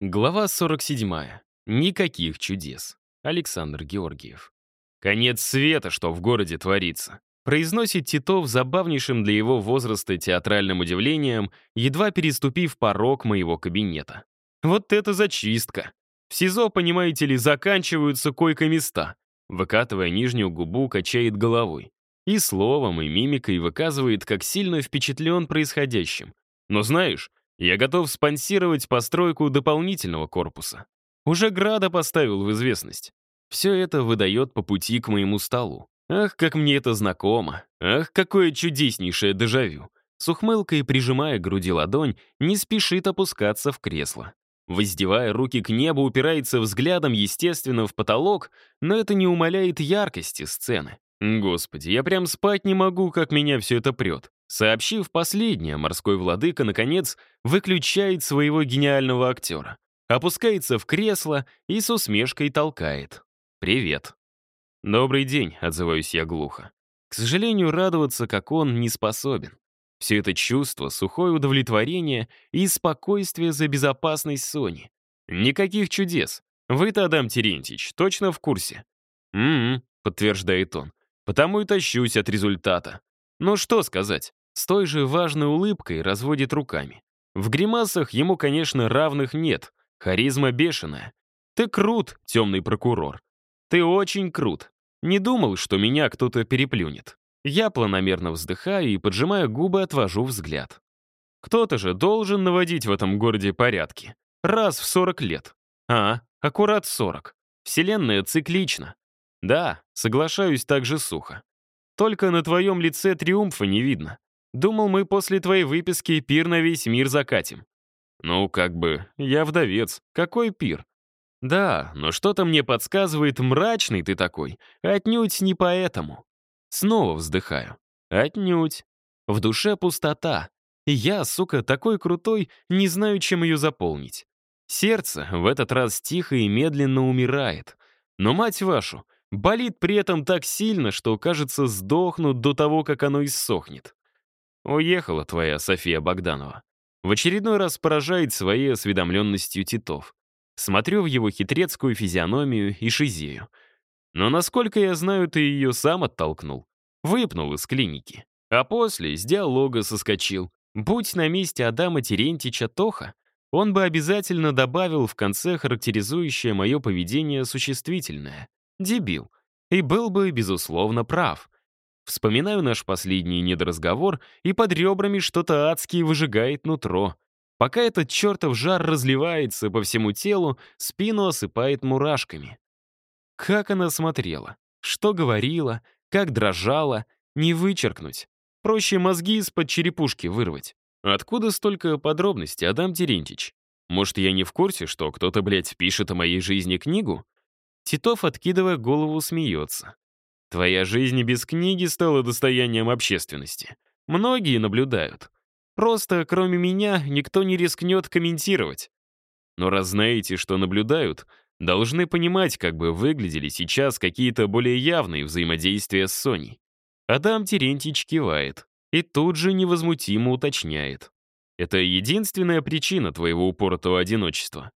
Глава 47. Никаких чудес. Александр Георгиев. «Конец света, что в городе творится», произносит Титов забавнейшим для его возраста театральным удивлением, едва переступив порог моего кабинета. «Вот это зачистка! В СИЗО, понимаете ли, заканчиваются койко-места». Выкатывая нижнюю губу, качает головой. И словом, и мимикой выказывает, как сильно впечатлен происходящим. Но знаешь, я готов спонсировать постройку дополнительного корпуса. Уже Града поставил в известность. Все это выдает по пути к моему столу. Ах, как мне это знакомо. Ах, какое чудеснейшее дежавю. С ухмылкой, прижимая к груди ладонь, не спешит опускаться в кресло. Воздевая руки к небу, упирается взглядом, естественно, в потолок, но это не умаляет яркости сцены. Господи, я прям спать не могу, как меня все это прет. Сообщив последнее, морской владыка, наконец, выключает своего гениального актера, опускается в кресло и с усмешкой толкает. «Привет». «Добрый день», — отзываюсь я глухо. К сожалению, радоваться, как он, не способен. Все это чувство, сухое удовлетворение и спокойствие за безопасность Сони. Никаких чудес. Вы-то, Адам Терентьевич, точно в курсе? «М-м», подтверждает он. «Потому и тащусь от результата. Ну что сказать? С той же важной улыбкой разводит руками. В гримасах ему, конечно, равных нет. Харизма бешеная. Ты крут, темный прокурор. Ты очень крут. Не думал, что меня кто-то переплюнет. Я планомерно вздыхаю и, поджимая губы, отвожу взгляд. Кто-то же должен наводить в этом городе порядки. Раз в 40 лет. А, аккурат 40. Вселенная циклична. Да, соглашаюсь так же сухо. Только на твоем лице триумфа не видно. Думал, мы после твоей выписки пир на весь мир закатим. Ну, как бы, я вдовец. Какой пир? Да, но что-то мне подсказывает, мрачный ты такой. Отнюдь не поэтому. Снова вздыхаю. Отнюдь. В душе пустота. Я, сука, такой крутой, не знаю, чем ее заполнить. Сердце в этот раз тихо и медленно умирает. Но, мать вашу, болит при этом так сильно, что, кажется, сдохнут до того, как оно иссохнет. Уехала твоя София Богданова. В очередной раз поражает своей осведомленностью Титов. Смотрю в его хитрецкую физиономию и шизею. Но, насколько я знаю, ты ее сам оттолкнул. Выпнул из клиники. А после с диалога соскочил. Будь на месте Адама Терентича Тоха, он бы обязательно добавил в конце характеризующее мое поведение существительное. Дебил. И был бы, безусловно, прав. Вспоминаю наш последний недоразговор, и под ребрами что-то адские выжигает нутро. Пока этот чертов жар разливается по всему телу, спину осыпает мурашками. Как она смотрела, что говорила, как дрожала, не вычеркнуть. Проще мозги из-под черепушки вырвать. Откуда столько подробностей, Адам Терентьевич? Может, я не в курсе, что кто-то, блядь, пишет о моей жизни книгу? Титов, откидывая голову, смеется. Твоя жизнь без книги стала достоянием общественности. Многие наблюдают. Просто, кроме меня, никто не рискнет комментировать. Но раз знаете, что наблюдают, должны понимать, как бы выглядели сейчас какие-то более явные взаимодействия с Соней. Адам Терентьевич кивает и тут же невозмутимо уточняет. Это единственная причина твоего упоротого одиночества.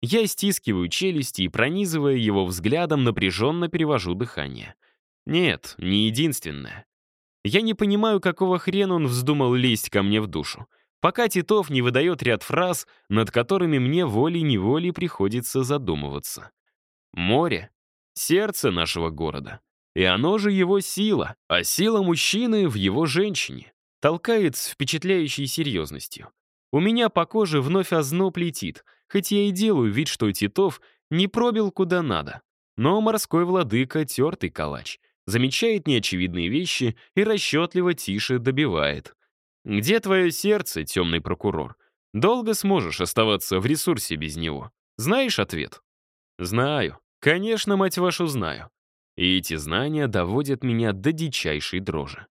Я стискиваю челюсти и, пронизывая его взглядом, напряженно перевожу дыхание — нет, не единственное. Я не понимаю, какого хрена он вздумал лезть ко мне в душу. Пока Титов не выдает ряд фраз, над которыми мне волей-неволей приходится задумываться. Море — сердце нашего города. И оно же его сила, а сила мужчины в его женщине. Толкает с впечатляющей серьезностью. У меня по коже вновь озноб летит, хоть я и делаю вид, что Титов не пробил куда надо. Но морской владыка — тертый калач замечает неочевидные вещи и расчетливо тише добивает. «Где твое сердце, темный прокурор? Долго сможешь оставаться в ресурсе без него? Знаешь ответ?» «Знаю. Конечно, мать вашу, знаю. И эти знания доводят меня до дичайшей дрожи.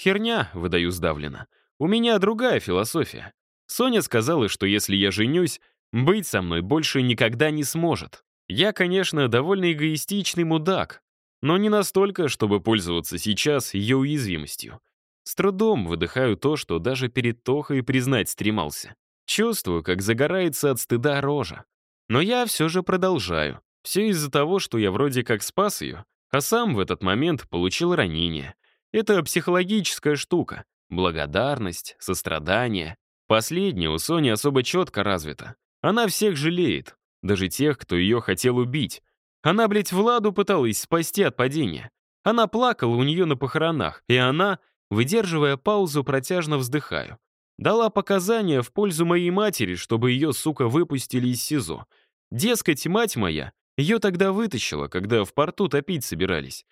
Херня, выдаю сдавленно. У меня другая философия. Соня сказала, что если я женюсь, быть со мной больше никогда не сможет. Я, конечно, довольно эгоистичный мудак, но не настолько, чтобы пользоваться сейчас ее уязвимостью. С трудом выдыхаю то, что даже перед Тохой признать стремался. Чувствую, как загорается от стыда рожа. Но я все же продолжаю. Все из-за того, что я вроде как спас ее, а сам в этот момент получил ранение. Это психологическая штука. Благодарность, сострадание. Последнее у Сони особо четко развито. Она всех жалеет, даже тех, кто ее хотел убить. Она, блядь, Владу пыталась спасти от падения. Она плакала у нее на похоронах, и она, выдерживая паузу, протяжно вздыхаю. Дала показания в пользу моей матери, чтобы ее, сука, выпустили из СИЗО. Дескать, мать моя, ее тогда вытащила, когда в порту топить собирались.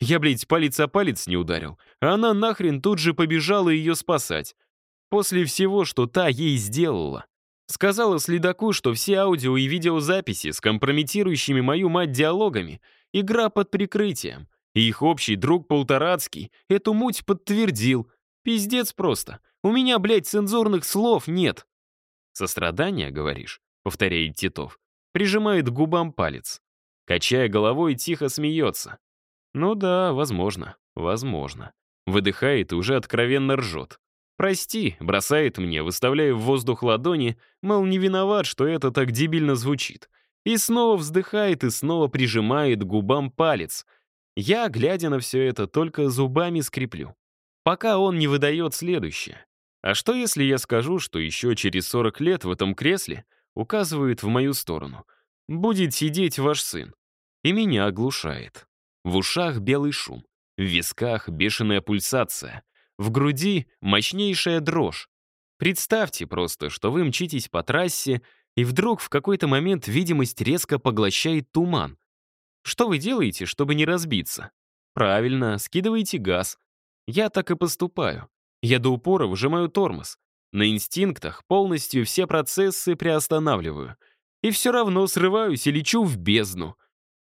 Я, блядь, палец о палец не ударил, а она нахрен тут же побежала ее спасать. После всего, что та ей сделала. Сказала следаку, что все аудио и видеозаписи с компрометирующими мою мать диалогами — игра под прикрытием. И их общий друг Полторацкий эту муть подтвердил. Пиздец просто. У меня, блядь, цензурных слов нет. «Сострадание, говоришь?» — повторяет Титов. Прижимает к губам палец. Качая головой, тихо смеется. «Ну да, возможно, возможно». Выдыхает и уже откровенно ржет. «Прости», — бросает мне, выставляя в воздух ладони, мол, не виноват, что это так дебильно звучит. И снова вздыхает и снова прижимает губам палец. Я, глядя на все это, только зубами скреплю. Пока он не выдает следующее. А что, если я скажу, что еще через 40 лет в этом кресле указывает в мою сторону? Будет сидеть ваш сын. И меня оглушает. В ушах белый шум, в висках бешеная пульсация, в груди мощнейшая дрожь. Представьте просто, что вы мчитесь по трассе, и вдруг в какой-то момент видимость резко поглощает туман. Что вы делаете, чтобы не разбиться? Правильно, скидываете газ. Я так и поступаю. Я до упора выжимаю тормоз. На инстинктах полностью все процессы приостанавливаю. И все равно срываюсь и лечу в бездну.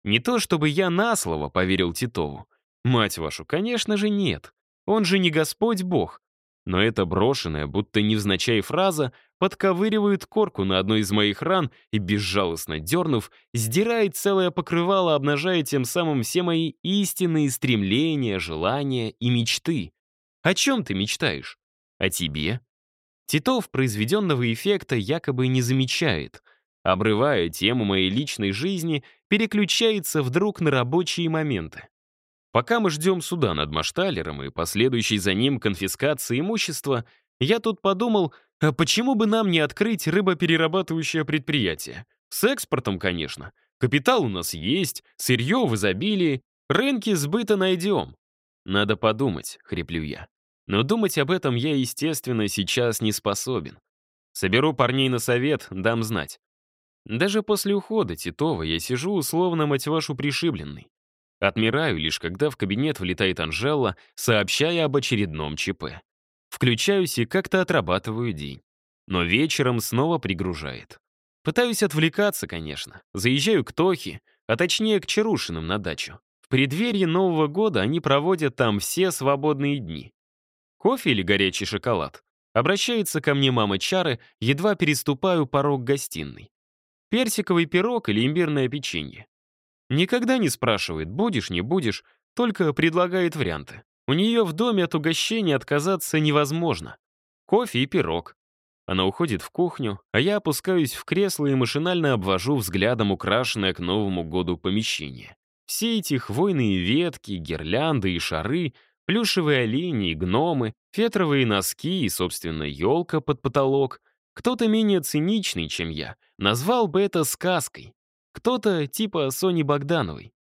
Не то чтобы я на слово поверил Титову. Мать вашу, конечно же, нет. Он же не Господь Бог. Но эта брошенная, будто невзначай фраза, подковыривает корку на одной из моих ран и, безжалостно дернув, сдирает целое покрывало, обнажая тем самым все мои истинные стремления, желания и мечты. О чем ты мечтаешь? О тебе? Титов произведенного эффекта якобы не замечает. Обрывая тему моей личной жизни, переключается вдруг на рабочие моменты. Пока мы ждем суда над Машталером и последующей за ним конфискации имущества, я тут подумал, а почему бы нам не открыть рыбоперерабатывающее предприятие? С экспортом, конечно. Капитал у нас есть, сырье в изобилии, рынки сбыта найдем. Надо подумать, хриплю я. Но думать об этом я, естественно, сейчас не способен. Соберу парней на совет, дам знать. Даже после ухода Титова я сижу условно, мать вашу, пришибленный. Отмираю лишь, когда в кабинет влетает Анжела, сообщая об очередном ЧП. Включаюсь и как-то отрабатываю день. Но вечером снова пригружает. Пытаюсь отвлекаться, конечно. Заезжаю к Тохе, а точнее к Чарушиным на дачу. В преддверии Нового года они проводят там все свободные дни. Кофе или горячий шоколад? Обращается ко мне мама Чары, едва переступаю порог гостиной. Персиковый пирог или имбирное печенье? Никогда не спрашивает, будешь, не будешь, только предлагает варианты. У нее в доме от угощения отказаться невозможно. Кофе и пирог. Она уходит в кухню, а я опускаюсь в кресло и машинально обвожу взглядом украшенное к Новому году помещение. Все эти хвойные ветки, гирлянды и шары, плюшевые олени и гномы, фетровые носки и, собственно, елка под потолок. Кто-то менее циничный, чем я, назвал бы это сказкой. Кто-то типа Сони Богдановой.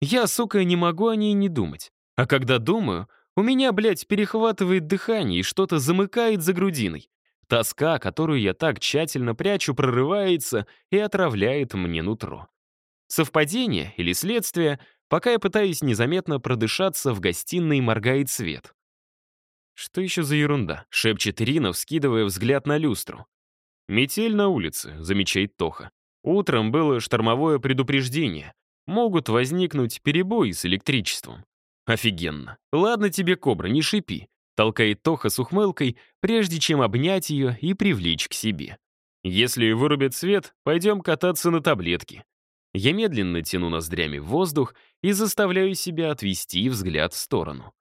Я, сука, не могу о ней не думать. А когда думаю, у меня, блядь, перехватывает дыхание и что-то замыкает за грудиной. Тоска, которую я так тщательно прячу, прорывается и отравляет мне нутро. Совпадение или следствие, пока я пытаюсь незаметно продышаться, в гостиной моргает свет. «Что еще за ерунда?» — шепчет Ирина, вскидывая взгляд на люстру. «Метель на улице», — замечает Тоха. Утром было штормовое предупреждение. Могут возникнуть перебои с электричеством. Офигенно. Ладно тебе, кобра, не шипи. Толкает Тоха с ухмылкой, прежде чем обнять ее и привлечь к себе. Если вырубят свет, пойдем кататься на таблетке. Я медленно тяну ноздрями в воздух и заставляю себя отвести взгляд в сторону.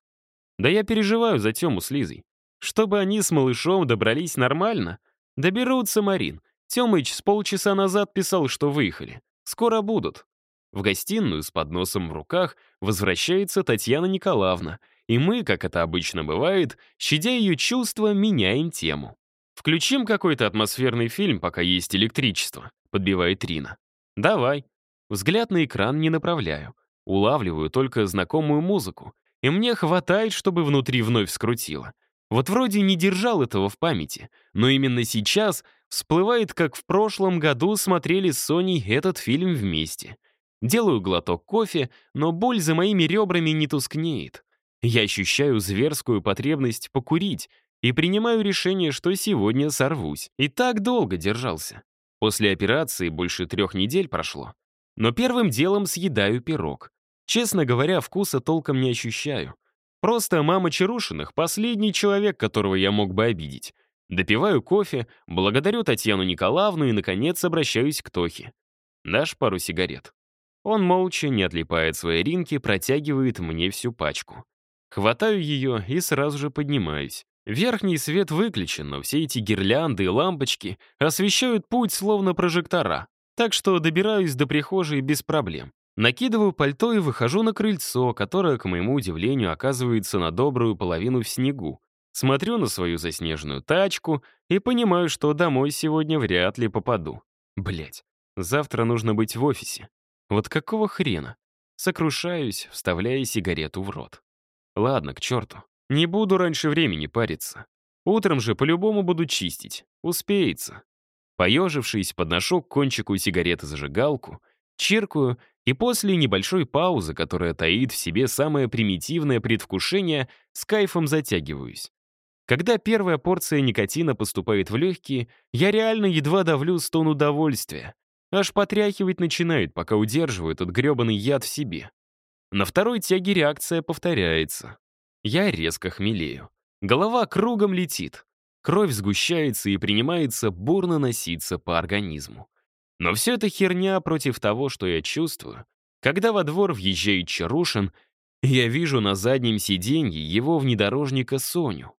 Да я переживаю за Тему с Лизой. Чтобы они с малышом добрались нормально, доберутся, Марин. Тёмыч с полчаса назад писал, что выехали. Скоро будут. В гостиную с подносом в руках возвращается Татьяна Николаевна, и мы, как это обычно бывает, щадя ее чувства, меняем тему. «Включим какой-то атмосферный фильм, пока есть электричество», — подбивает Рина. «Давай». Взгляд на экран не направляю. Улавливаю только знакомую музыку, и мне хватает, чтобы внутри вновь скрутило. Вот вроде не держал этого в памяти, но именно сейчас всплывает, как в прошлом году смотрели с Соней этот фильм вместе. Делаю глоток кофе, но боль за моими ребрами не тускнеет. Я ощущаю зверскую потребность покурить и принимаю решение, что сегодня сорвусь. И так долго держался. После операции больше трех недель прошло. Но первым делом съедаю пирог. Честно говоря, вкуса толком не ощущаю. Просто мама Чарушиных — последний человек, которого я мог бы обидеть. Допиваю кофе, благодарю Татьяну Николаевну и, наконец, обращаюсь к Тохе. «Дашь пару сигарет?» Он молча, не отлипает своей ринки, протягивает мне всю пачку. Хватаю ее и сразу же поднимаюсь. Верхний свет выключен, но все эти гирлянды и лампочки освещают путь словно прожектора. Так что добираюсь до прихожей без проблем. Накидываю пальто и выхожу на крыльцо, которое, к моему удивлению, оказывается на добрую половину в снегу. Смотрю на свою заснеженную тачку и понимаю, что домой сегодня вряд ли попаду. Блять, завтра нужно быть в офисе. Вот какого хрена? Сокрушаюсь, вставляя сигарету в рот. Ладно, к черту. Не буду раньше времени париться. Утром же по-любому буду чистить. Успеется. Поежившись, подношу к кончику сигареты зажигалку, чиркаю и после небольшой паузы, которая таит в себе самое примитивное предвкушение, с кайфом затягиваюсь. Когда первая порция никотина поступает в легкие, я реально едва давлю стон удовольствия. Аж потряхивать начинает, пока удерживаю этот гребаный яд в себе. На второй тяге реакция повторяется. Я резко хмелею. Голова кругом летит. Кровь сгущается и принимается бурно носиться по организму. Но все это херня против того, что я чувствую. Когда во двор въезжает Чарушин, я вижу на заднем сиденье его внедорожника Соню.